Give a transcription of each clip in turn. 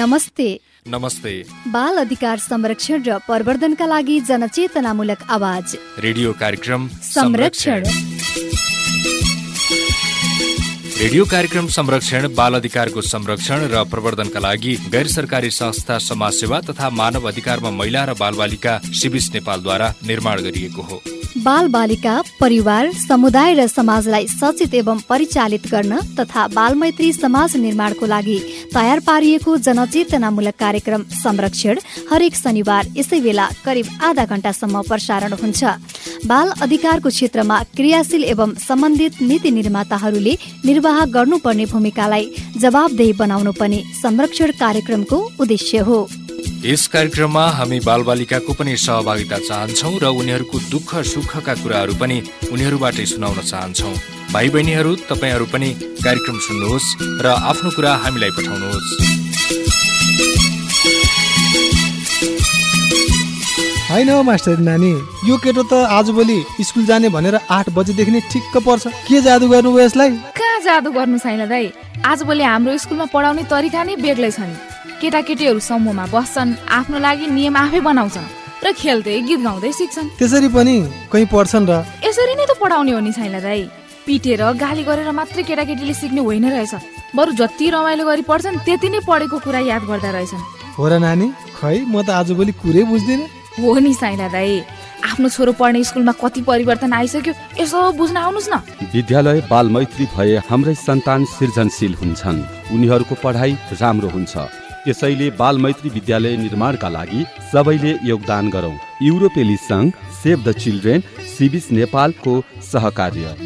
नमस्ते। नमस्ते। बाल अधिकार संरक्षण र प्रवर्धनका लागि जनचेतनामूलक आवाज। रेडियो कार्यक्रम संरक्षण। रेडियो कार्यक्रम संरक्षण बाल अधिकारको संरक्षण र प्रवर्धनका लागि गैर सरकारी संस्था समाजसेवा तथा मानव अधिकारमा महिला र बालबालिका सिबिस नेपालद्वारा निर्माण गरिएको हो। बाल बालिका परिवार समुदाय र समाजलाई सचेत एवं परिचालित गर्न तथा बालमैत्री समाज निर्माणको लागि तयार पारिएको जनचेतनामूलक कार्यक्रम संरक्षण हरेक शनिबार यसै बेला करिब आधा घण्टासम्म प्रसारण हुन्छ। बाल अधिकारको क्षेत्रमा क्रियाशील एवं सम्बन्धित नीति निर्माताहरूले निर्वाह गर्नुपर्ने भूमिकालाई जवाबदेही बनाउनु पनि संरक्षण कार्यक्रमको उद्देश्य हो। यस कार्यक्रममा हामी बालबालिकाको पनि सहभागिता चाहन्छौ र उनीहरूको दुःख सुखका कुराहरू पनि उनीहरूबाटै सुनाउन चाहन्छौ। भाइ बहिनीहरू तपाईँहरू पनि कार्यक्रम सुन्नुहोस् र आफ्नो कुरा हामीलाई पठाउनुहोस्। होइन मास्टर नानी यो केटो त आजभोलि स्कुल जाने भनेर आठ बजेदेखि नै ठिक्क पर्छ। के जादु गर्नुभयो यसलाई? कहाँ जादु गर्नु छैन दाई आजभोलि हाम्रो स्कुलमा पढाउने तरिका नै बेग्लै छ नि। केटाकेटीहरू समूहमा बस्छन् आफ्नो लागि नियम आफै बनाउँछन् र खेल्दै गीत गाउँदै सिक्छन्। त्यसरी पनि कहीँ पढ्छन् र? यसरी नै त पढाउने हो नि छैन दाई। पिटेर गाली गरेर मात्रै केटाकेटीले सिक्ने होइन रहेछ। बरु जति रमाइलो गरी पढ्छन् त्यति नै पढेको कुरा याद गर्दा रहेछन्। हो र नानी खै म त आजभोलि कुरै बुझ्दिनँ। हो नि साइला दाई। आफ्नो छोरो पढ्ने स्कुलमा कति परिवर्तन आइसक्यो यसो बुझ्न आउनुहोस् न। विद्यालय बाल मैत्री भए हाम्रै सन्तान सृजनशील हुन्छन्। उनीहरूको पढाइ राम्रो हुन्छ। त्यसैले बाल मैत्री विद्यालय निर्माणका लागि सबैले योगदान गरौँ। युरोपेली सङ्घ सेभ द चिल्ड्रेन सिबिस नेपालको सहकार्य।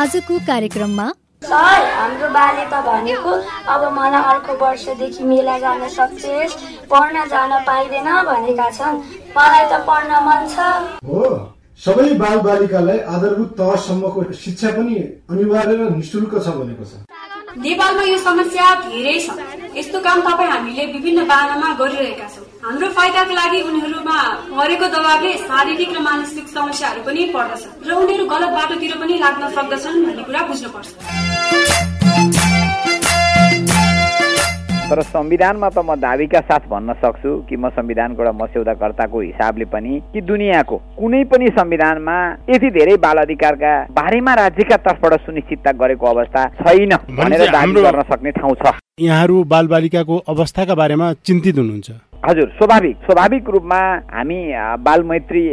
आजको कार्यक्रममा सर हाम्रो बाल्यता भनेको अब मलाई अर्को वर्षदेखि मेला जान सक्छेस् पढ्न जान पाइँदैन भनेका छन्। मलाई त पढ्न मन छ। हो सबै बाल बालिकालाई आधारभूत तहसम्मको शिक्षा पनि अनिवार्य र निशुल्क छ भनेको छ। नेपालमा यो समस्या धेरै छ। यस्तो काम तपाईँ हामीले विभिन्न बाहनामा गरिरहेका छौँ। हाम्रो फाइदाको लागि उनीहरूमा परेको दबावले शारीरिक र मानसिक समस्याहरू पनि पर्दछ र उनीहरू गलत बाटोतिर पनि लाग्न सक्दछन् भन्ने कुरा बुझ्नुपर्छ। तर संविधानमा त म दावीका साथ भन्न सक्छु कि म संविधानको एउटा मस्यौदाकर्ताको हिसाबले पनि कि दुनियाँको कुनै पनि संविधानमा यति धेरै बाल अधिकारका बारेमा राज्यका तर्फबाट सुनिश्चितता गरेको अवस्था छैन भनेर दावी गर्न सक्ने ठाउँ छ। यहाँहरू बालबालिकाको अवस्थाका बारेमा चिन्तित हुनुहुन्छ। हजुर स्वाभाविक स्वाभाविक रूपमा हामी बाल मैत्री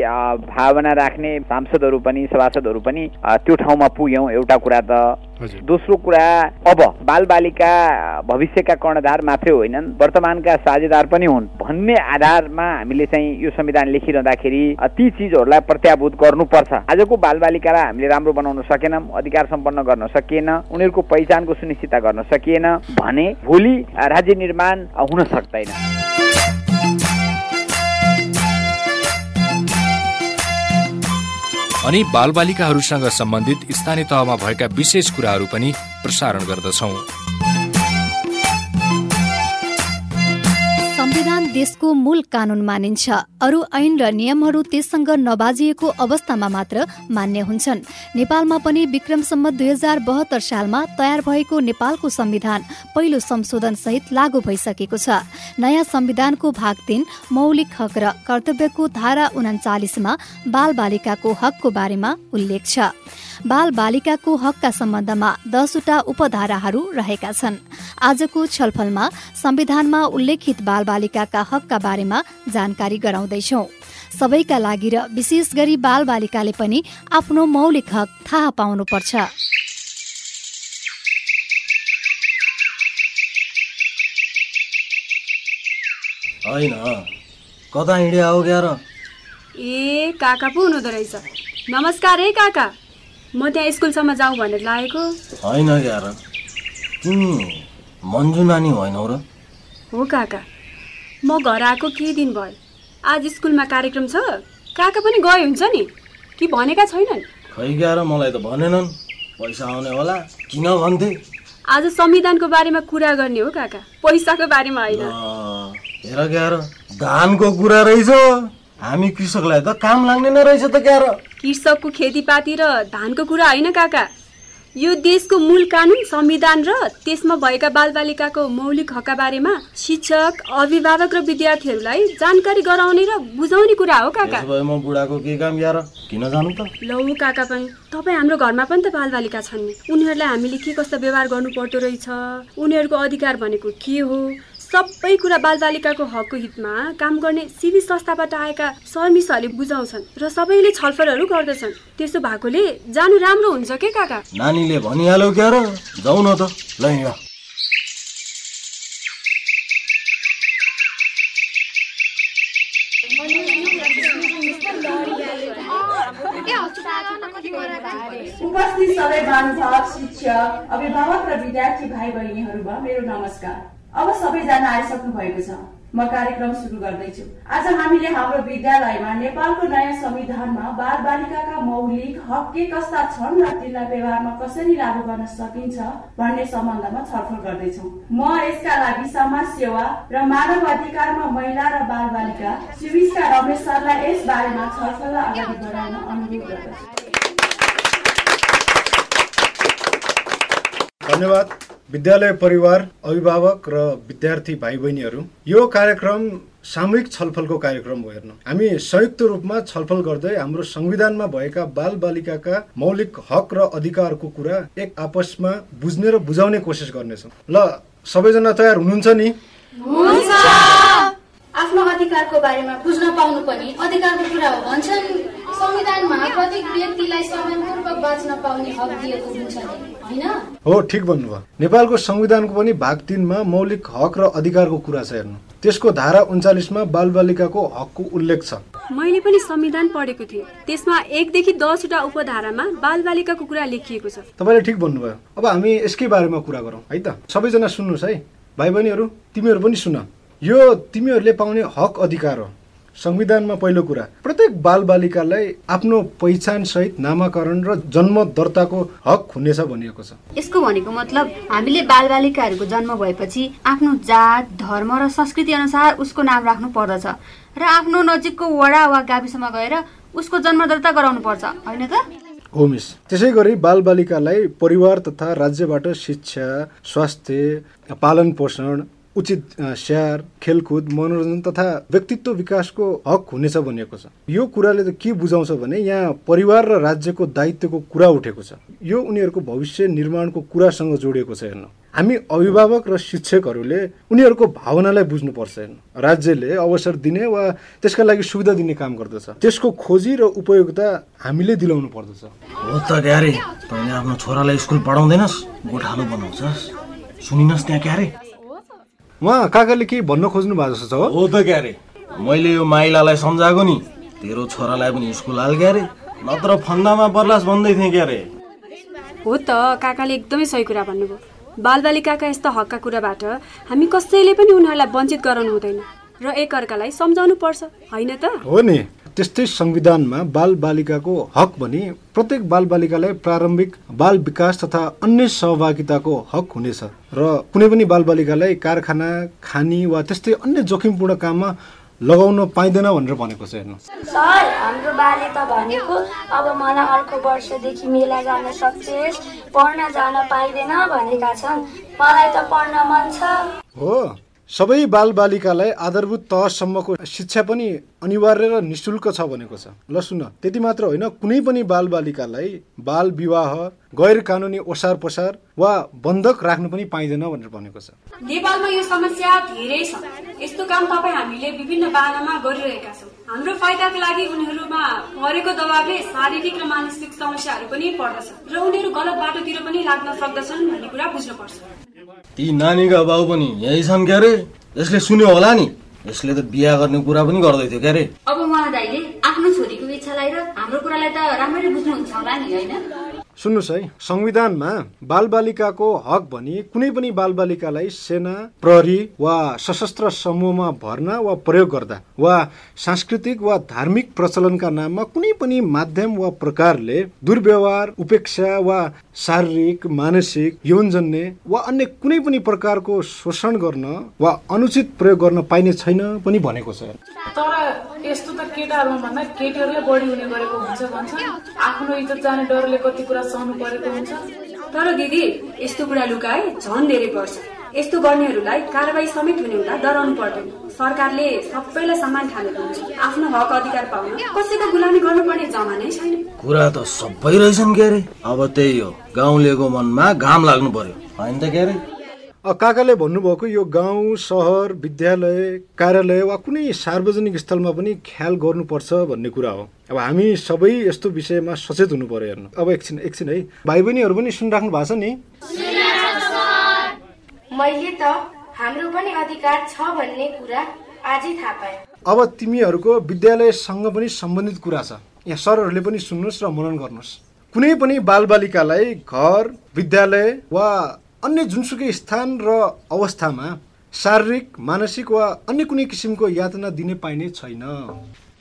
भावना राख्ने सांसदहरू पनि सभासदहरू पनि त्यो ठाउँमा पुग्यौँ। एउटा कुरा त दोस्रो कुरा अब बालबालिका भविष्यका कर्णधार मात्रै होइनन् वर्तमानका साझेदार पनि हुन्। भन्ने आधारमा हामीले चाहिँ यो संविधान लेखिरहँदाखेरि ती चिजहरूलाई प्रत्याभूत गर्नुपर्छ। आजको बालबालिकालाई हामीले राम्रो बनाउन सकेनौँ अधिकार सम्पन्न गर्न सकिएन उनीहरूको पहिचानको सुनिश्चितता गर्न सकिएन भने भोलि राज्य निर्माण हुन सक्दैन। अनि बालबालिकाहरूसँग सम्बन्धित स्थानीय तहमा भएका विशेष कुराहरू पनि प्रसारण गर्दछौँ। संविधान देशको मूल कानून मानिन्छ। अरू ऐन र नियमहरू त्यससँग नबाजिएको अवस्थामा मात्र मान्य हुन्छन्। नेपालमा पनि विक्रमसम्म दुई हजार बहत्तर सालमा तयार भएको नेपालको संविधान पहिलो संशोधन सहित लागू भइसकेको छ। नयाँ संविधानको भाग तीन मौलिक हक र कर्तव्यको धारा उनाचालिसमा बाल बालिकाको हकको बारेमा उल्लेख छ। बाल बालिकाको हकका सम्बन्धमा दसवटा उपधाराहरू रहेका छन्। आजको छलफलमा संविधानमा उल्लेखित बाल बालिकाका हकका बारेमा जानकारी गराउँदैछौ। सबैका लागि र विशेष गरी बाल बालिकाले पनि आफ्नो मौलिक हक थाहा पाउनुपर्छ। होइन कता हिँड्यो ए काका पो हुनुहुँदो रहेछ। नमस्कार है काका। म त्यहाँ स्कुलसम्म जाउँ भनेर लागेको। होइन क्या र तिमी मन्जु नानी होइनौ र। हो काका। म घर आएको केही दिन भयो। आज स्कुलमा कार्यक्रम छ। काका पनि गए हुन्छ नि? कि भनेका छैनन्? खै क्या र मलाई त भनेनन्। पैसा आउने होला। किन भन्थे? आज संविधानको बारेमा कुरा गर्ने हो काका। पैसाको बारेमा होइन। हेर क्या र धानको कुरा रहेछ। हामी कृषकलाई त काम लाग्ने नै रहेछ त क्यार कृषकको खेतीपाती र धानको कुरा होइन काका। यो देशको मूल कानुन संविधान र त्यसमा भएका बालबालिकाको मौलिक हकका बारेमा शिक्षक अभिभावक र विद्यार्थीहरूलाई जानकारी गराउने र बुझाउने कुरा हो काका। म बुढाको के काम यार किन जानु त? लौ काका पनि तपाईँ हाम्रो घरमा पनि त बालबालिका छन्। नि उनीहरूलाई हामीले के कस्तो व्यवहार गर्नु पर्दो रहेछ? उनीहरूको अधिकार भनेको के हो? सबै कुरा बालबालिकाको हकको हितमा काम गर्ने सिभी संस्थाबाट आएका सर्मिसहरूले बुझाउँछन् र सबैले छलफलहरू गर्दछन्। त्यसो भएकोले जानु राम्रो हुन्छ के काका? नानीले भनिहाल्यो क्यार जाउ न त। ल उपस्थित सबै शिक्षक अभिभावक र विद्यार्थी भाइ बहिनीहरूमा मेरो नमस्कार। अब सबैजना आइसक्नु भएको छ। म कार्यक्रम सुरु गर्दैछु। आज हामीले हाम्रो विद्यालयमा नेपालको नयाँ संविधानमा बाल बालिकाका मौलिक हक के कस्ता छन् र तिनलाई व्यवहारमा कसरी लागू गर्न सकिन्छ भन्ने सम्बन्धमा छलफल गर्दैछौ। म यसका लागि समाज सेवा र मानव अधिकारमा महिला र बाल बालिका शिविसका रमेश सरलाई यस बारेमा छलफललाई अगाडि बढाउन अनुरोध गर्दछु। धन्यवाद। विद्यालय परिवार अभिभावक र विद्यार्थी भाइ बहिनीहरू यो कार्यक्रम सामूहिक छलफलको कार्यक्रम हो हेर्नु। हामी संयुक्त रूपमा छलफल गर्दै हाम्रो संविधानमा भएका बाल बालिकाका मौलिक हक र अधिकारको कुरा एक आपसमा बुझ्ने र बुझाउने कोसिस गर्नेछौँ। ल सबैजना तयार हुनुहुन्छ नि? आफ्नो अधिकारको बारेमा बुझ्न पाउनु पनि अधिकारको कुरा हो भन्छन्। संविधानमा प्रत्येक व्यक्तिलाई बाँच्न पाउने हक दिएको हुन्छ होइन? हो ठिक भन्नुभयो। नेपालको संविधानको पनि भाग तिनमा मौलिक हक र अधिकारको कुरा छ हेर्नु। त्यसको धारा उन्चालिसमा बालबालिकाको हकको उल्लेख छ। मैले पनि संविधान पढेको थिएँ। त्यसमा एकदेखि दसवटा उपधारामा बालबालिकाको कुरा लेखिएको छ। तपाईँले ठिक भन्नुभयो। अब हामी यसकै बारेमा कुरा गरौँ है त? सबैजना सुन्नुहोस् है? भाइ बहिनीहरू तिमीहरू पनि सुन। यो तिमीहरूले पाउने हक अधिकार हो। संविधानमा पहिलो कुरा प्रत्येक बालबालिकालाई आफ्नो पहिचान सहित नामाकरण र जन्म दर्ताको हक हुनेछ भनिएको छ। यसको भनेको मतलब हामीले बालबालिकाहरूको जन्म भएपछि आफ्नो जात धर्म र संस्कृति अनुसार उसको नाम राख्नु पर्दछ र आफ्नो नजिकको वडा वा गाविसमा गएर उसको जन्म दर्ता गराउनु पर्छ होइन त? हो मिस। त्यसै गरी बालबालिकालाई परिवार तथा राज्यबाट शिक्षा स्वास्थ्य पालन पोषण उचित स्याहार खेलकुद मनोरञ्जन तथा व्यक्तित्व विकासको हक हुनेछ भनिएको छ। यो कुराले त के बुझाउँछ भने यहाँ परिवार र राज्यको दायित्वको कुरा उठेको छ। यो उनीहरूको भविष्य निर्माणको कुरासँग जोडिएको छ हेर्नु। हामी अभिभावक र शिक्षकहरूले उनीहरूको भावनालाई बुझ्नुपर्छ हेर्नु। राज्यले अवसर दिने वा त्यसका लागि सुविधा दिने काम गर्दछ। त्यसको खोजी र उपयोगिता हामीले दिलाउनु पर्दछ। हो त क्यारे तैँले आफ्नो छोरालाई स्कुल पढाउँदैनस् गोठालो बनाउँछस्। सुनिनस् त्यहाँ क्यारे। उहाँ काकाले केही भन्न खोज्नु भएको जस्तो छ हो। त क्यारे। मैले यो माइलालाई सम्झाएको नि। तेरो छोरालाई पनि स्कुल हाल क्यारे। नत्र फन्दामा पर्लास भन्दै थिएँ क्यारे। हो त काकाले एकदमै सही कुरा भन्नुभयो। बालबालिकाका यस्ता हकका कुराबाट हामी कसैले पनि उनीहरूलाई वञ्चित गराउनु हुँदैन। र एकअर्कालाई सम्झाउनु पर्छ होइन त? हो नि। त्यस्तै संविधानमा बाल बालिकाको हक भने प्रत्येक बाल बालिकालाई प्रारम्भिक बाल विकास तथा अन्य सहभागिताको हक हुनेछ। र कुनै पनि बाल बालिकालाई कारखाना खानी वा त्यस्तै अन्य जोखिमपूर्ण काममा लगाउन पाइँदैन भनेर भनेको छ हेर्नु सर हाम्रो बाले त भनेको अब मलाई अर्को वर्षदेखि मेला जान सक्छेस् पढ्न जान पाइँदैन भनेका छन्। मलाई त पढ्न मन छ। हो। सबै बाल बालिकालाई आधारभूत तहसम्मको शिक्षा पनि अनिवार्य र निशुल्क छ भनेको छ। ल सुन त्यति मात्र होइन कुनै पनि बाल बालिकालाई बाल विवाह गैर कानुनी ओसार पसार वा बन्धक राख्नु पनि पाइँदैन भनेर भनेको छ। नेपालमा यो समस्या धेरै छ। यस्तो काम तपाईँ हामीले विभिन्न बाहनामा गरिरहेका छौँ। हाम्रो फाइदाको लागि उनीहरूमा परेको दबावले शारीरिक र मानसिक समस्याहरू पनि पर्दछ र उनीहरू गलत बाटोतिर पनि लाग्न सक्दछन् भन्ने कुरा बुझ्नुपर्छ। ती नानीका बाउ पनि यही छन् क्यारे? यसले सुन्यो होला नि। यसले त बिहा गर्ने कुरा पनि गर्दै थियो क्यारे। अब उहाँ दाइले आफ्नो छोरीको इच्छालाई र हाम्रो कुरालाई त राम्ररी बुझ्नुहुन्छ होला नि होइन? सुन्नुहोस् है संविधानमा बालबालिकाको हक भनी कुनै पनि बालबालिकालाई सेना प्रहरी वा सशस्त्र समूहमा भर्ना वा प्रयोग गर्दा वा सांस्कृतिक वा धार्मिक प्रचलनका नाममा कुनै पनि माध्यम वा प्रकारले दुर्व्यवहार उपेक्षा वा शारीरिक मानसिक यौनजन्य वा अन्य कुनै पनि प्रकारको शोषण गर्न वा अनुचित प्रयोग गर्न पाइने छैन पनि भनेको छ। तर यस्तो त केटाहरूमा भन्दा केटीहरूले बढी हुने गरेको हुन्छ भन्छ। आफ्नो इज्जत जाने डरले कति कुरा सहनु परेको हुन्छ। तर दिदी यस्तो कुरा लुकाए झन् धेरै पर्छ। यस्तो गर्नेहरूलाई कारवाही समेत हुने हुँदा डराउनु पर्दैन। सरकारले सबैलाई समान ठानेको हुन्छ। आफ्नो हक अधिकार पाउन कसैको गुलामी गर्नुपर्ने जमानै छैन। कुरा त सबै रहेछन् के अरे अब त्यही हो। गाउँलेको मनमा घाम लाग्नु पर्यो। होइन त के अरे काकाले भन्नुभएको यो गाउँ सहर विद्यालय कार्यालय वा कुनै सार्वजनिक स्थलमा पनि ख्याल गर्नुपर्छ भन्ने कुरा हो। अब हामी सबै यस्तो विषयमा सचेत हुनु पर्यो हेर्नु। अब एकछिन एकछिन है। भाइ बहिनीहरू पनि सुनिराख्नु भएको छ नि? मैले त हाम्रो पनि अधिकार छ भन्ने कुरा आजै थाहा पाएँ। अब तिमीहरूको विद्यालयसँग पनि सम्बन्धित कुरा छ। यहाँ सरहरूले पनि सुन्नुहोस् र मनन गर्नुहोस्। कुनै पनि बालबालिकालाई घर विद्यालय वा अन्य जुनसुकै स्थान र अवस्थामा शारीरिक मानसिक वा अन्य कुनै किसिमको यातना दिने पाइने छैन।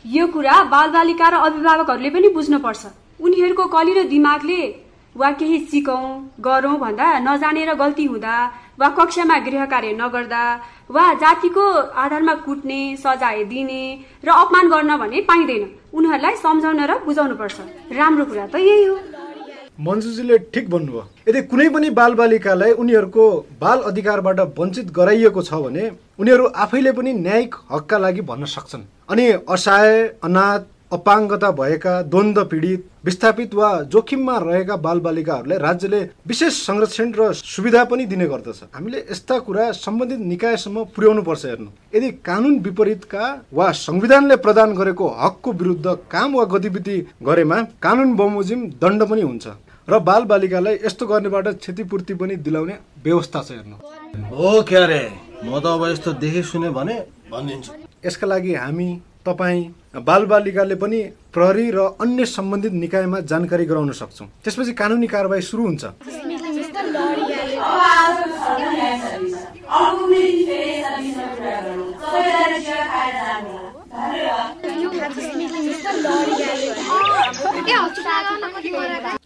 यो कुरा बालबालिका र अभिभावकहरूले पनि बुझ्नुपर्छ। उनीहरूको कलिलो दिमागले वा केही सिकौँ गरौँ भन्दा नजानेर गल्ती हुँदा वा कक्षामा गृह कार्य नगर्दा वा जातिको आधारमा कुट्ने सजाय दिने र अपमान गर्न भने पाइँदैन। उनीहरूलाई सम्झाउन र बुझाउनु पर्छ राम्रो कुरा त यही हो। मन्जुजीले ठिक भन्नुभयो। यदि कुनै पनि बालबालिकालाई उनीहरूको बाल अधिकारबाट वञ्चित गराइएको छ भने उनीहरू आफैले पनि न्यायिक हकका लागि भन्न सक्छन्। अनि असहाय अनाथ अपाङ्गता भएका द्वन्द पीडित विस्थापित वा जोखिममा रहेका बालबालिकाहरूलाई राज्यले विशेष संरक्षण र सुविधा पनि दिने गर्दछ। हामीले यस्ता कुरा सम्बन्धित निकायसम्म पुर्याउनु पर्छ हेर्नु। यदि कानुन विपरीतका वा संविधानले प्रदान गरेको हकको विरुद्ध काम वा गतिविधि गरेमा कानुन बमोजिम दण्ड पनि हुन्छ र बालबालिकालाई यस्तो गर्नेबाट क्षतिपूर्ति पनि दिलाउने व्यवस्था छ हेर्नु। हो म त अब यस्तो देखे सुने भने भनिदिन्छु। यसका लागि हामी तपाईँ बालबालिकाले पनि प्रहरी र अन्य सम्बन्धित निकायमा जानकारी गराउन सक्छौँ। त्यसपछि कानुनी कारवाही सुरु हुन्छ।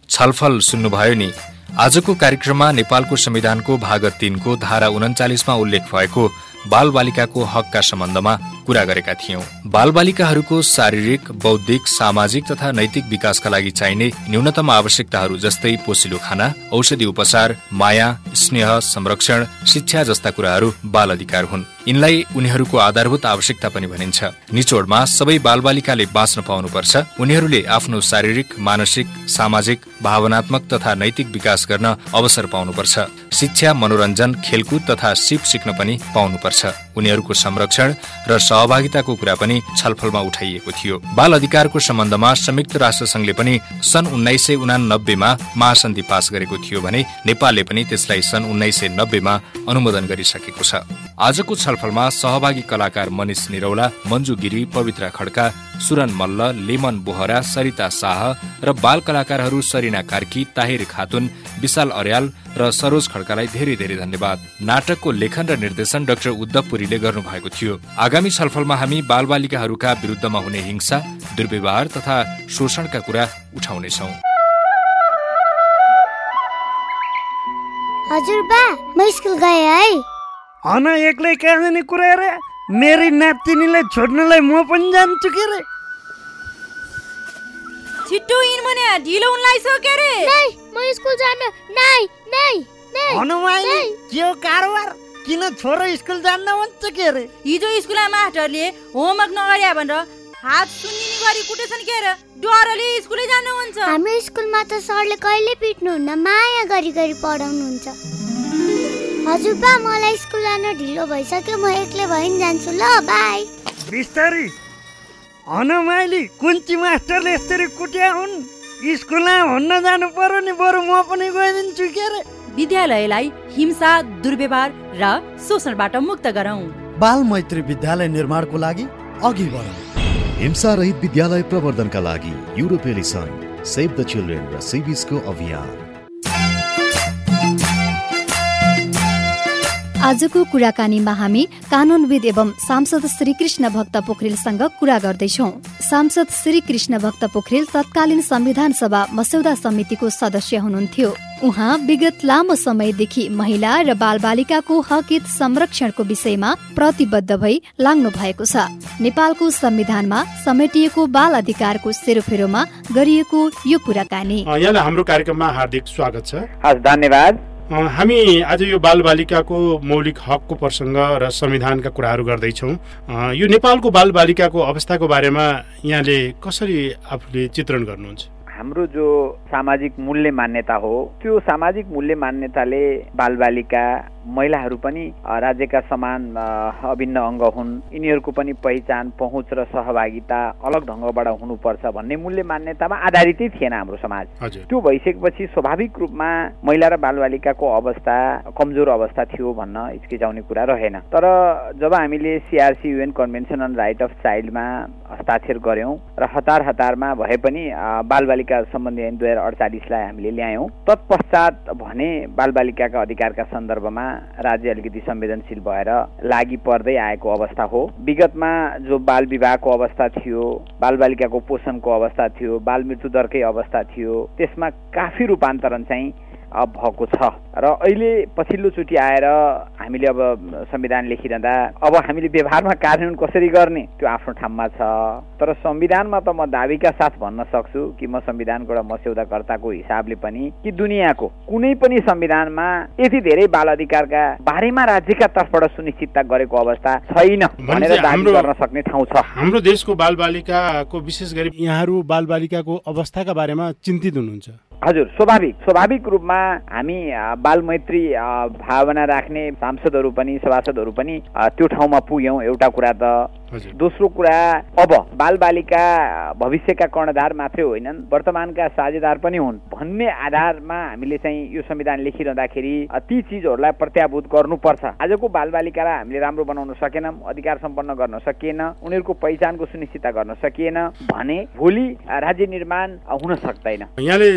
छलफल सुन्नुभयो नि। आजको कार्यक्रममा नेपालको संविधानको भाग तीनको धारा उन्चालिसमा उल्लेख भएको बालबालिकाको हकका सम्बन्धमा कुरा गरेका थियौं। बालबालिकाहरूको शारीरिक बौद्धिक सामाजिक तथा नैतिक विकासका लागि चाहिने न्यूनतम आवश्यकताहरू जस्तै पोसिलो खाना औषधि उपचार माया स्नेह संरक्षण शिक्षा जस्ता कुराहरू बाल अधिकार हुन्। यिनलाई उनीहरूको आधारभूत आवश्यकता पनि भनिन्छ। निचोडमा सबै बालबालिकाले बाँच्न पाउनुपर्छ। उनीहरूले आफ्नो शारीरिक मानसिक सामाजिक भावनात्मक तथा नैतिक विकास गर्न अवसर पाउनुपर्छ। शिक्षा मनोरञ्जन खेलकुद तथा सिप सिक्न पनि पाउनुपर्छ। उनीहरूको संरक्षण र सहभागिताको कुरा पनि छलफलमा उठाइएको थियो। बाल अधिकारको सम्बन्धमा संयुक्त राष्ट्र संघले पनि सन् उन्नाइस सय उनानब्बेमा महासन्धि पास गरेको थियो भने नेपालले पनि त्यसलाई सन् उन्नाइस सय नब्बेमा अनुमोदन गरिसकेको छ। आजको छलफलमा सहभागी कलाकार मनिष निरौला मन्जु गिरी पवित्र खड्का सुरन मल्ल लेमन बोहरा सरिता शाह र बाल कलाकारहरू सरिना कार्की ताहिर खातुन विशाल अर्याल र सरोज खड्कालाई धेरै धेरै धन्यवाद। नाटकको लेखन र निर्देशन डाक्टर उद्धव पुरीले गर्नुभएको थियो। आगामी छलफलमा हामी बालबालिकाहरूका विरुद्धमा हुने हिंसा दुर्व्यवहार तथा शोषणका कुरा उठाउनेछौँ। हजुर बा म स्कुल गएँ है। हन एक्लै कहाँ जाने कुरा रे? मेरी नातिनीलाई छोड्नलाई म पनि जान्छु के रे? छिट्टो इन भने ढिलो हुनलाई छ के रे? नै म स्कुल जान नै नै नै हनुमाइली के हो कारोबार? किन छोरो स्कुल जान्न भन्छ के रे? हिजो स्कुलमा मास्टरले होमवर्क नगर्या भनेर हात सुन्निने गरी कुटेछन् के रे? डरले स्कुलै जानु हुन्छ हाम्रो स्कुलमा त सरले कहिले पिट्नुहुन्न? माया गरी गरी पढाउनुहुन्छ। हजुर बा मलाई स्कुल जान ढिलो भइसक्यो। म एक्लै भइ जान्छु। ल बाई। बिस्तारी। हनुमाइली कुन्ची मास्टरले यसरी कुट्या हुन्। स्कुलमा भन्न जानु पर्यो नि बरु म पनि गइदिन्छु के रे विद्यालयलाई हिंसा दुर्व्यवहार र शोषणबाट मुक्त गरौँ। बाल मैत्री विद्यालय निर्माणको लागि अघि बढौँ। हिंसा रहित विद्यालय प्रवर्धनका लागि युरोपेली सङ्घ सेभ द चिल्ड्रेन र सिबिसको अभियान। आजको कुराकानीमा हामी कानूनविद एवं सांसद श्री कृष्ण भक्त पोखरेलसँग कुरा गर्दैछौ। सांसद श्री कृष्ण भक्त पोखरेल तत्कालीन संविधान सभा मस्यौदा समितिको सदस्य हुनुहुन्थ्यो। उहाँ विगत लामो समयदेखि महिला र बालबालिकाको हकित संरक्षणको विषयमा प्रतिबद्ध भई लाग्नु भएको छ। नेपालको संविधानमा समेटिएको बाल अधिकारको सेरोफेरोमा गरिएको यो कुराकानी। यहाँलाई हाम्रो कार्यक्रममा हार्दिक स्वागत छ। धन्यवाद। हामी आज यो बालबालिकाको मौलिक हकको प्रसङ्ग र संविधानका कुराहरू गर्दैछौँ। यो नेपालको बालबालिकाको अवस्थाको बारेमा यहाँले कसरी आफूले चित्रण गर्नुहुन्छ? हाम्रो जो सामाजिक मूल्य मान्यता हो त्यो सामाजिक मूल्य मान्यताले बालबालिका महिलाहरू पनि राज्यका समान अभिन्न अङ्ग हुन्। यिनीहरूको पनि पहिचान पहुँच र सहभागिता अलग ढङ्गबाट हुनुपर्छ भन्ने मूल्य मान्यतामा आधारितै थिएन हाम्रो समाज। त्यो भइसकेपछि स्वाभाविक रूपमा महिला र बालबालिकाको अवस्था कमजोर अवस्था थियो भन्न हिचकिचाउने कुरा रहेन। तर जब हामीले CRC UN convention on right of चाइल्डमा हस्ताक्षर गऱ्यौँ र हतार हतारमा भए पनि बालबालिका सम्बन्धी ऐन दुई हजार अडचालिसलाई हामीले ल्यायौँ। तत्पश्चात भने बालबालिकाका अधिकारका सन्दर्भमा राज्य अलिकति संवेदनशील भएर लागि पर्दै आएको अवस्था हो। विगतमा जो बाल विवाहको अवस्था थियो बालबालिकाको पोषणको अवस्था थियो बाल मृत्यु दरकै अवस्था थियो त्यसमा काफी रूपान्तरण चाहिँ भएको छ। र अहिले पछिल्लो चोटि आएर हामीले अब संविधान लेखिरहँदा अब हामीले व्यवहारमा कार्यान्वयन कसरी गर्ने त्यो आफ्नो ठाउँमा छ। तर संविधानमा त म दावीका साथ भन्न सक्छु कि म संविधानको एउटा मस्यौदाकर्ताको हिसाबले पनि कि दुनियाँको कुनै पनि संविधानमा यति धेरै बाल अधिकारका बारेमा राज्यका तर्फबाट सुनिश्चितता गरेको अवस्था छैन भनेर दावी गर्न सक्ने ठाउँ छ। हाम्रो देशको बालबालिकाको विशेष गरी यहाँहरू बालबालिकाको अवस्थाका बारेमा चिन्तित हुनुहुन्छ। हजुर स्वाभाविक स्वाभाविक रूपमा हामी बालमैत्री भावना राख्ने सांसदहरू पनि सभासदहरू पनि त्यो ठाउँमा पुग्यौँ। एउटा कुरा त दोस्रो कुरा अब बालबालिका भविष्यका कर्णधार मात्रै होइनन् वर्तमानका साझेदार पनि हुन्। भन्ने आधारमा हामीले चाहिँ यो संविधान लेखिरहँदाखेरि ती चिजहरूलाई प्रत्याभूत गर्नुपर्छ। आजको बालबालिकालाई हामीले राम्रो बनाउन सकेनौँ अधिकार सम्पन्न गर्न सकिएन उनीहरूको पहिचानको सुनिश्चितता गर्न सकिएन भने भोलि राज्य निर्माण हुन सक्दैन। यहाँले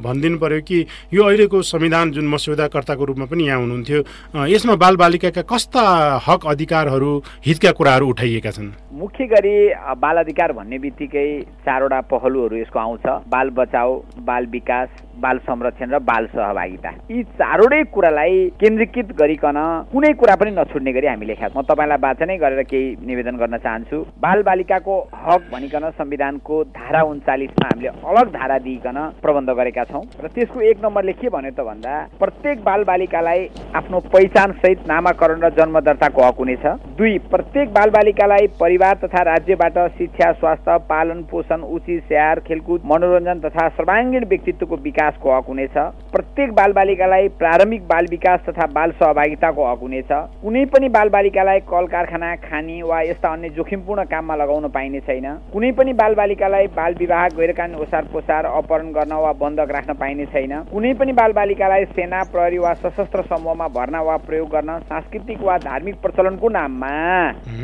भनिदिनु पर्यो कि यो अहिलेको संविधान जुन मस्यौदाकर्ताको रूपमा पनि यहाँ हुनुहुन्थ्यो यसमा बालबालिकाका कस्ता हक अधिकारहरू हितका कुराहरू उठाइएका छन्? मुख्य गरी बाल अधिकार भन्ने बित्तिकै चारवटा पहलुहरू यसको आउँछ। बाल बचाउ बाल विकास बाल संरक्षण र बाल सहभागिता। यी चारवटै कुरालाई केन्द्रीकृत गरिकन कुनै कुरा पनि नछुट्ने गरी हामी लेखा म तपाईँलाई वाचनै गरेर केही निवेदन गर्न चाहन्छु। बाल बालिकाको हक भनिकन संविधानको धारा उन्चालिसमा हामीले अलग धारा दिइकन प्रबन्ध गरेका छौँ। र त्यसको एक नम्बरले के भन्यो त भन्दा प्रत्येक बाल बालिकालाई आफ्नो पहिचान सहित नामाकरण र जन्म दर्ताको हक हुनेछ। दुई प्रत्येक बाल बालिकालाई परिवार तथा राज्यबाट शिक्षा स्वास्थ्य पालन पोषण उचित स्याहार खेलकुद मनोरञ्जन तथा सर्वाङ्गीण व्यक्तित्वको विकासको हक हुनेछ। प्रत्येक बालबालिकालाई प्रारम्भिक बाल विकास तथा बाल सहभागिताको हक हुनेछ। कुनै पनि बालबालिकालाई कल कारखाना खानी वा यस्ता अन्य जोखिमपूर्ण काममा लगाउन पाइने छैन। कुनै पनि बालबालिकालाई बाल विवाह गैरकानुन ओसार पोसार अपहरण गर्न वा बन्धक राख्न पाइने छैन। कुनै पनि बालबालिकालाई सेना प्रहरी वा सशस्त्र समूहमा भर्ना वा प्रयोग गर्न सांस्कृतिक वा धार्मिक प्रचलनको नाममा।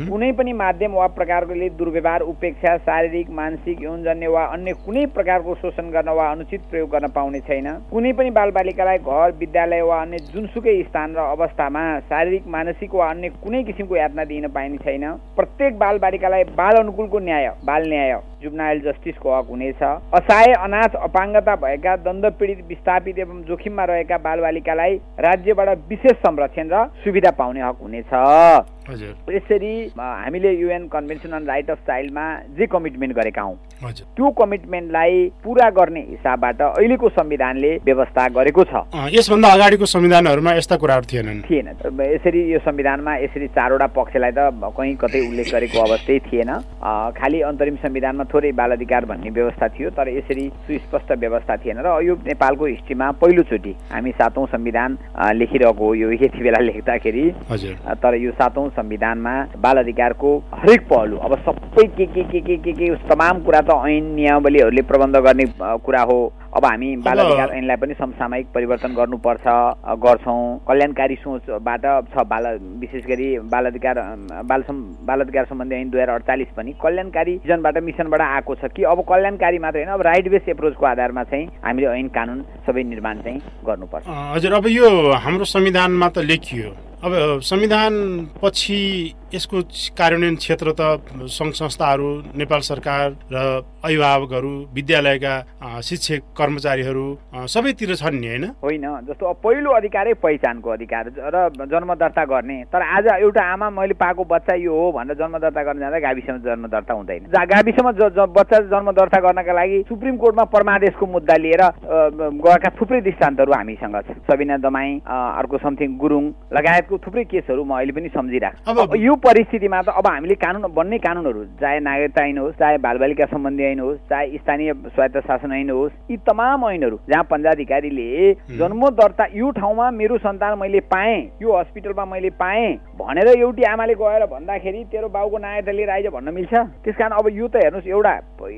कुनै पनि माध्यम वा प्रकारले दुर्व्यवहार उपेक्षा शारीरिक मानसिक यौनजन्य वा अन्य कुनै प्रकारको शोषण गर्न वा अनुचित प्रयोग गर्न पाउने छैन। कुनै पनि बालबालिकालाई घर विद्यालय वा अन्य जुनसुकै स्थान र अवस्थामा शारीरिक मानसिक वा अन्य कुनै किसिमको यातना दिन पाइने छैन। प्रत्येक बालबालिकालाई बाल अनुकूलको न्याय बाल न्याय। जुब्नाइल जस्टिसको हक हुनेछ असहाय अनाथ अपाङ्गता भएका दण्ड पीडित विस्थापित एवं जोखिममा रहेका बालबालिकालाई राज्यबाट विशेष संरक्षण र सुविधा पाउने हक हुनेछ यसरी हामीले UN convention on right of चाइल्डमा जे कमिटमेन्ट गरेका हौँ त्यो कमिटमेन्टलाई पुरा गर्ने हिसाबबाट अहिलेको संविधानले व्यवस्था गरेको छ। यसभन्दा अगाडिको संविधानहरूमा यस्ता कुराहरू थिएनन्। थिएन यसरी यो संविधानमा यसरी चारवटा पक्षलाई त कहीँ कतै उल्लेख गरेको अवस्थै थिएन। खालि अन्तरिम संविधानमा थोरै बाल अधिकार भन्ने व्यवस्था थियो तर यसरी सुस्पष्ट व्यवस्था थिएन र यो नेपालको हिस्ट्रीमा पहिलोचोटि हामी सातौँ संविधान लेखिरहेको हो यो यति बेला लेख्दाखेरि। तर यो सातौँ संविधानमा बाल अधिकारको हरेक पहलु अब सबै के के के के के के तमाम कुरा त ऐन नियमावलीहरूले प्रबन्ध गर्ने कुरा हो। अब हामी बाल अधिकार ऐनलाई पनि समसामयिक परिवर्तन गर्नुपर्छ गर्छौँ। कल्याणकारी सोचबाट छ बाल विशेष गरी बाल अधिकार बाल सम् बाल अधिकार सम्बन्धी ऐन दुई हजार अडचालिस पनि कल्याणकारी भिजनबाट मिसनबाट आएको छ कि अब कल्याणकारी मात्र होइन अब राइट बेस एप्रोचको आधारमा चाहिँ हामीले ऐन कानुन सबै निर्माण चाहिँ गर्नुपर्छ। हजुर अब यो हाम्रो संविधानमा त लेखियो। अब संविधान पछि यसको कार्यान्वयन क्षेत्र त सङ्घ संस्थाहरू नेपाल सरकार र अभिभावकहरू विद्यालयका शिक्षक कर्मचारीहरू सबैतिर छन् नि होइन? होइन जस्तो पहिलो अधिकारै पहिचानको अधिकार र जन्म दर्ता गर्ने। तर आज एउटा आमा मैले पाएको बच्चा यो हो भनेर जन्म दर्ता गर्न जाँदा गाविसमा जन्म दर्ता हुँदैन गाविसमा बच्चा जन्म दर्ता गर्नका लागि सुप्रिम कोर्टमा परमादेशको मुद्दा लिएर गएका थुप्रै दृष्टान्तहरू हामीसँग छ सबिना दमाई अर्को समथिङ गुरुङ लगायतको थुप्रै केसहरू म अहिले पनि सम्झिरहेको अब यो परिस्थितिमा त अब हामीले कानुन बन्ने कानुनहरू चाहे नागरिकता ऐन होस् चाहे बालबालिका सम्बन्धी ऐन होस् चाहे स्थानीय स्वायत्त शासन ऐन होस् यी तमाम ऐनहरू जहाँ पञ्चाधिकारीले जन्म दर्ता यो ठाउँमा मेरो सन्तान मैले पाएँ यो हस्पिटलमा मैले पाएँ भनेर एउटी आमाले गएर भन्दाखेरि तेरो बाउको नागरिकता लिएर आइज भन्न मिल्छ? त्यस कारण अब यो त हेर्नुहोस् एउटा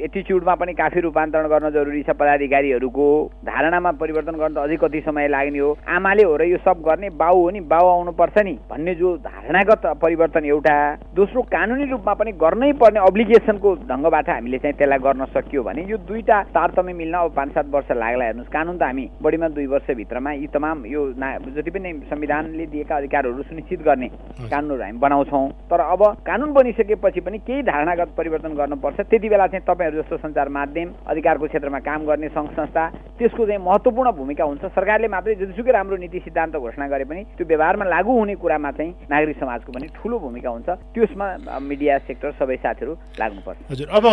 एटिच्युडमा पनि काफी रूपान्तरण गर्न जरुरी छ पदाधिकारीहरूको धारणामा परिवर्तन गर्न त अझै कति समय लाग्ने हो। आमाले हो र यो सब गर्ने बाउ हो नि बाउ आउनुपर्छ नि भन्ने जो धारणागत परिवर्तन एउटा दोस्रो कानुनी रूपमा पनि गर्नै पर्ने अब्लिगेसनको ढङ्गबाट हामीले चाहिँ त्यसलाई गर्न सकियो भने यो दुईटा तारतम्य मिल्न अब पाँच सात वर्ष लाग्ला हेर्नुहोस्। कानुन त हामी बढीमा दुई वर्षभित्रमा यी तमाम यो ना जति पनि संविधानले दिएका अधिकारहरू सुनिश्चित गर्ने कानुनहरू हामी बनाउँछौँ। तर अब कानुन बनिसकेपछि पनि केही धारणागत परिवर्तन गर्नुपर्छ। त्यति बेला चाहिँ तपाईँहरू जस्तो सञ्चार माध्यम अधिकारको क्षेत्रमा काम गर्ने सङ्घ संस्था त्यसको चाहिँ महत्त्वपूर्ण भूमिका हुन्छ। सरकारले मात्रै जतिसुकै राम्रो नीति सिद्धान्त घोषणा गरे पनि त्यो व्यवहारमा लागू हुने कुरामा चाहिँ नागरिक समाजको पनि ठुलो भूमिका हुन्छ। त्यसमा मिडिया सेक्टर सबै साथीहरू लाग्नुपर्छ। हजुर अब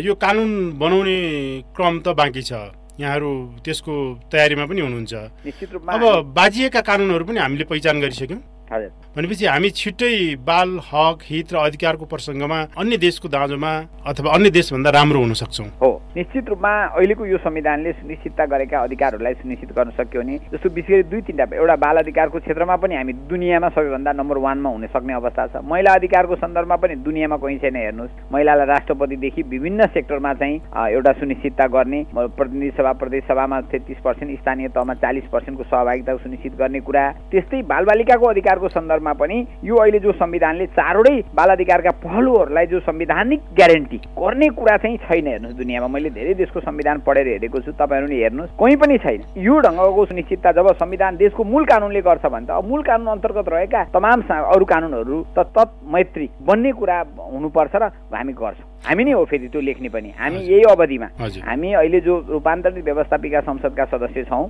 यो कानुन बनाउने क्रम त बाँकी छ। यहाँहरू त्यसको तयारीमा पनि हुनुहुन्छ। निश्चित रूपमा अब बाजिएका कानुनहरू पनि हामीले पहिचान गरिसक्यौँ। हजुर। भनेपछि हामी छिट्टै बाल हक हित र अधिकारको प्रसङ्गमा अन्य देशको दाँजोमा अथवा अन्य देशभन्दा राम्रो हुन सक्छौँ। हो निश्चित रूपमा अहिलेको यो संविधानले सुनिश्चितता गरेका अधिकारहरूलाई सुनिश्चित गर्न सक्यो भने जस्तो विशेष गरी दुई तिनवटा एउटा बाल अधिकारको क्षेत्रमा पनि हामी दुनियाँमा सबैभन्दा नम्बर वानमा हुन सक्ने अवस्था छ। महिला अधिकारको सन्दर्भमा पनि दुनियाँमा कहीँ छैन हेर्नुहोस्। महिलालाई राष्ट्रपतिदेखि विभिन्न सेक्टरमा चाहिँ एउटा सुनिश्चितता गर्ने प्रतिनिधि सभा प्रदेश सभामा तेत्तिस पर्सेन्ट स्थानीय तहमा चालिस पर्सेन्टको सहभागिता सुनिश्चित गर्ने कुरा। त्यस्तै बालबालिकाको अधिकारको सन्दर्भमा पनि यो अहिले जो संविधानले चारवटै बाल अधिकारका पहलुहरूलाई जो संविधानिक ग्यारेन्टी गर्ने कुरा चाहिँ छैन हेर्नुहोस् दुनियाँमा। मैले धेरै देशको संविधान पढेर हेरेको छु तपाईँहरूले हेर्नुहोस्। कहीँ पनि छैन। यो ढङ्गको सुनिश्चितता जब संविधान देशको मूल कानुनले गर्छ भने त अब मूल कानुन अन्तर्गत रहेका तमाम अरू कानुनहरू त तत् मैत्री बन्ने कुरा हुनुपर्छ र हामी गर्छौँ। हामी नै हो फेरि त्यो लेख्ने पनि। हामी यही अवधिमा। हामी अहिले जो रूपान्तरित व्यवस्थापिका संसदका सदस्य छौँ।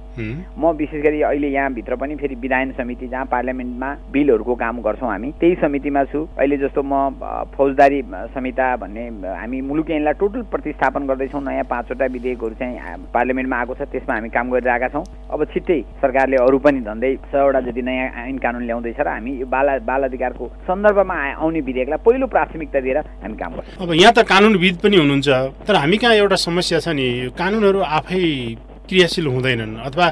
म विशेष गरी अहिले यहाँभित्र पनि फेरि विधायन समिति जहाँ पार्लियामेन्टमा बिलहरूको काम गर्छौँ हामी त्यही समितिमा छु। अहिले जस्तो म फौजदारी संहिता भन्ने हामी मुलुकी ऐनलाई टोटल प्रतिस्थापन गर्दैछौँ नयाँ पाँचवटा विधेयकहरू चाहिँ पार्लियामेन्टमा आएको छ त्यसमा हामी काम गरिरहेका छौँ। अब छिट्टै सरकारले अरू पनि झन्डै सयवटा जति नयाँ ऐन कानुन ल्याउँदैछ र हामी यो बाल बाल अधिकारको सन्दर्भमा आउने विधेयकलाई पहिलो प्राथमिकता दिएर हामी काम गर्छौँ। अब यहाँ त कानुनविद पनि हुनुहुन्छ। तर हामी कहाँ एउटा समस्या छ नि यो कानुनहरू आफै क्रियाशील हुँदैनन् अथवा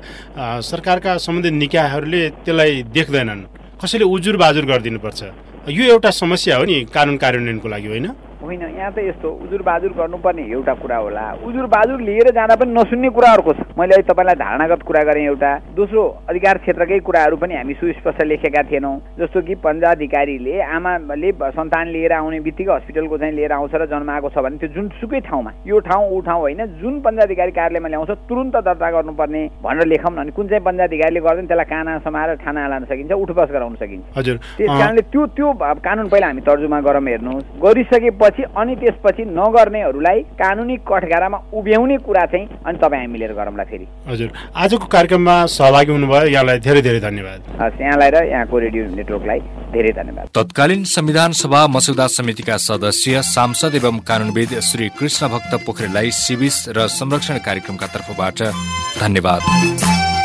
सरकारका सम्बन्धित निकायहरूले त्यसलाई देख्दैनन्। कसैले उजुर बाजुर गरिदिनुपर्छ। यो एउटा समस्या हो नि कानुन कार्यान्वयनको लागि होइन? होइन यहाँ त यस्तो उजुर बाजुर गर्नुपर्ने एउटा कुरा होला। उजुर बाजुर लिएर जाँदा पनि नसुन्ने कुरा अर्को छ। मैले अहिले तपाईँलाई धारणागत कुरा गरेँ एउटा। दोस्रो अधिकार क्षेत्रकै कुराहरू पनि हामी सुस्पष्ट लेखेका थिएनौँ। जस्तो कि पञ्चाधिकारीले आमाले सन्तान लिएर आउने बित्तिकै हस्पिटलको चाहिँ लिएर आउँछ र जन्माएको छ भने त्यो जुनसुकै ठाउँमा यो ठाउँ ऊ ठाउँ होइन जुन पञ्चाधिकारी कार्यालयमा ल्याउँछ तुरन्त दर्ता गर्नुपर्ने भनेर लेखौँ न अनि कुन चाहिँ पञ्चाधिकारीले गर्दैन त्यसलाई काना समाएर ठाना लान सकिन्छ उठबस गराउन सकिन्छ। हजुर। त्यस कारणले त्यो त्यो कानुन पहिला हामी तर्जुमा गरौँ हेर्नुहोस्। गरिसकेपछि अनि त्यसपछि नगर्नेहरूलाई कानुनी कठघारामा उभ्याउने कुरा चाहिँ अनि तपाईँ हामी मिलेर गरौँला फेरि। हजुर। आजको कार्यक्रममा सहभागी हुनुभयो। यहाँलाई धेरै धेरै धन्यवाद। हस् यहाँलाई र यहाँको रेडियो नेटवर्कलाई धेरै धन्यवाद। तत्कालीन संविधान सभा मसौदा समितिका सदस्य सांसद एवं कानूनविद श्री कृष्ण भक्त पोखरेललाई सिविस र संरक्षण कार्यक्रमका तर्फबाट धन्यवाद।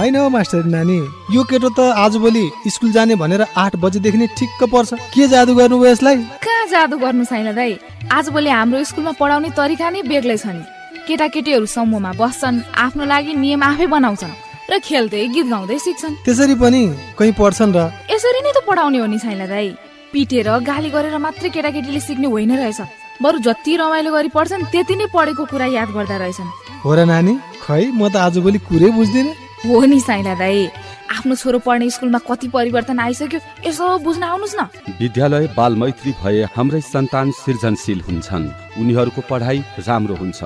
होइन हौ मास्टर नानी यो केटो त आजभोलि स्कुल जाने भनेर आठ बजेदेखि नै ठिक्क पर्छ। के जादु गर्नुभयो यसलाई? कहाँ जादु गर्नु छैन दाई आजभोलि हाम्रो स्कुलमा पढाउने तरिका नै बेग्लै छ नि केटाकेटीहरू समूहमा बस्छन् आफ्नो लागि नियम आफै बनाउँछन् र खेल्दै गीत गाउँदै सिक्छन्। त्यसरी पनि कहीँ पढ्छन् र? यसरी नै त पढाउने हो नि छैन दाई पिटेर गाली गरेर मात्रै केटाकेटीले सिक्ने होइन रहेछ। बरु जति रमाइलो गरी पढ्छन् त्यति नै पढेको कुरा याद गर्दा रहेछन्। हो र नानी खै म त आजभोलि कुरै बुझ्दिनँ। हो नि साइला दाई आफ्नो छोरो पढ्ने स्कुलमा कति परिवर्तन आइसक्यो यसो बुझ्न आउनुहोस् न। विद्यालय बाल मैत्री भए हाम्रै सन्तान सृजनशील हुन्छन्। उनीहरूको पढाइ राम्रो हुन्छ।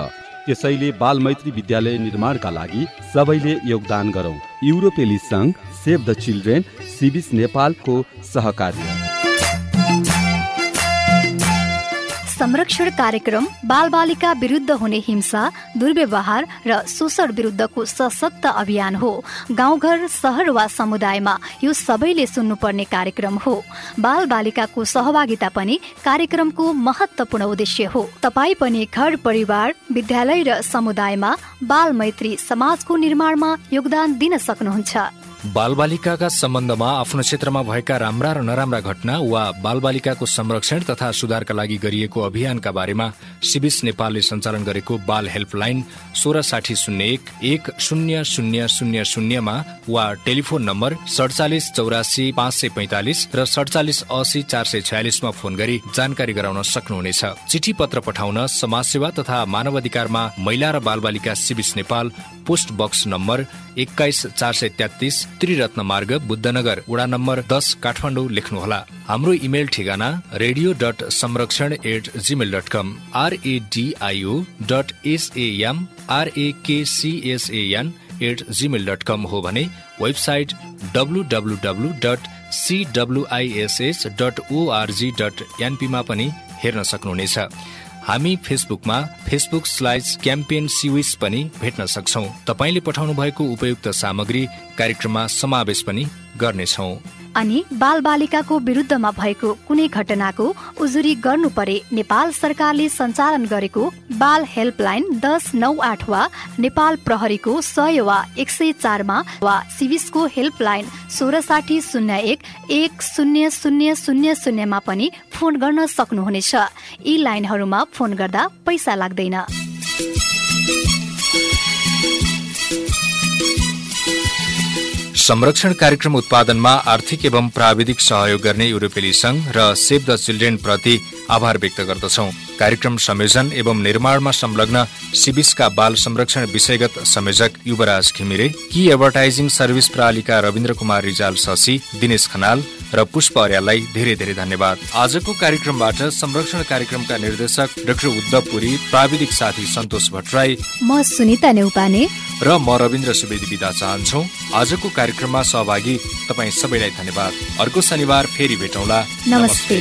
त्यसैले बाल मैत्री विद्यालय निर्माणका लागि सबैले योगदान गरौँ। युरोपेली सङ्घ सेभ द चिल्ड्रेन सिबिस नेपालको सहकार्य। संरक्षण कार्यक्रम बालबालिका विरुद्ध हुने हिंसा दुर्व्यवहार र शोषण विरुद्धको सशक्त अभियान हो। गाउँघर सहर वा समुदायमा यो सबैले सुन्नुपर्ने कार्यक्रम हो। बाल बालिकाको सहभागिता पनि कार्यक्रमको महत्वपूर्ण उद्देश्य हो। तपाई पनि घर परिवार विद्यालय र समुदायमा बाल मैत्री समाजको निर्माणमा योगदान दिन सक्नुहुन्छ। बालबालिकाका सम्बन्धमा आफ्नो क्षेत्रमा भएका राम्रा र नराम्रा घटना वा बालबालिकाको संरक्षण तथा सुधारका लागि गरिएको अभियानका बारेमा सिबिस नेपालले सञ्चालन गरेको बाल हेल्पलाइन सोह्र साठी शून्य एक एक शून्य शून्य शून्य शून्यमा वा टेलिफोन नम्बर सडचालिस चौरासी पाँच सय पैँतालिस र सडचालिस असी चार सय छयालिसमा फोन गरी जानकारी गराउन सक्नुहुनेछ। चिठी पत्र पठाउन समाजसेवा तथा मानव अधिकारमा महिला र बालबालिका CWISS Nepal post box number एक्काइस चार सय तेत्तिस त्रिरत्न मार्ग बुद्धनगर वडा नम्बर दस काठमाडौँ लेख्नुहोला। हाम्रो इमेल ठेगाना रेडियो डट संरक्षण at Gmail dot com R A D I O dot S A M R A K C S N at Gmail dot com हो भने website W W W dot CWISS dot O R G dot एनपीमा पनि हेर्न सक्नुहुनेछ। हामी फेसबुकमा Facebook slide campaign सिविस पनि भेट्न सक्छौ। तपाईँले पठाउनु भएको उपयुक्त सामग्री कार्यक्रममा समावेश पनि गर्नेछौ। अनि बाल बालिकाको विरुद्धमा भएको कुनै घटनाको उजुरी गर्नु परे नेपाल सरकारले सञ्चालन गरेको बाल हेल्पलाइन दस नौ आठ वा नेपाल प्रहरीको सय वा एक सय चारमा वा सिविसको हेल्पलाइन सोह्र साठी शून्य एक एक शून्य शून्य शून्य शून्यमा पनि फोन गर्न सक्नुहुनेछ। यी लाइनहरूमा फोन गर्दा पैसा लाग्दैन। संरक्षण कार्यक्रम उत्पादनमा आर्थिक एवं प्राविधिक सहयोग गर्ने युरोपेली संघ र सेभ द चिल्ड्रेन प्रति आभार व्यक्त गर्दछौ। कार्यक्रम संयोजन एवं निर्माणमा संलग्न सिबिसका बाल संरक्षण विषयगत संयोजक युवराज घिमिरे कि एडभर्टाइजिङ सर्भिस प्रणालीका रविन्द्र कुमार रिजाल शशी दिनेश खनाल र पुष्प अर्याललाई धेरै धेरै धन्यवाद। आजको कार्यक्रमबाट संरक्षण कार्यक्रमका निर्देशक डाक्टर उद्धव पुरी प्राविधिक साथी सन्तोष भट्टराई म सुनिता नेउपाने र म रविन्द्र सुवेदी विदा चाहन्छु। आजको कार्यक्रममा सहभागी तपाईँ सबैलाई धन्यवाद। अर्को शनिबार फेरि भेटौँला। नमस्ते।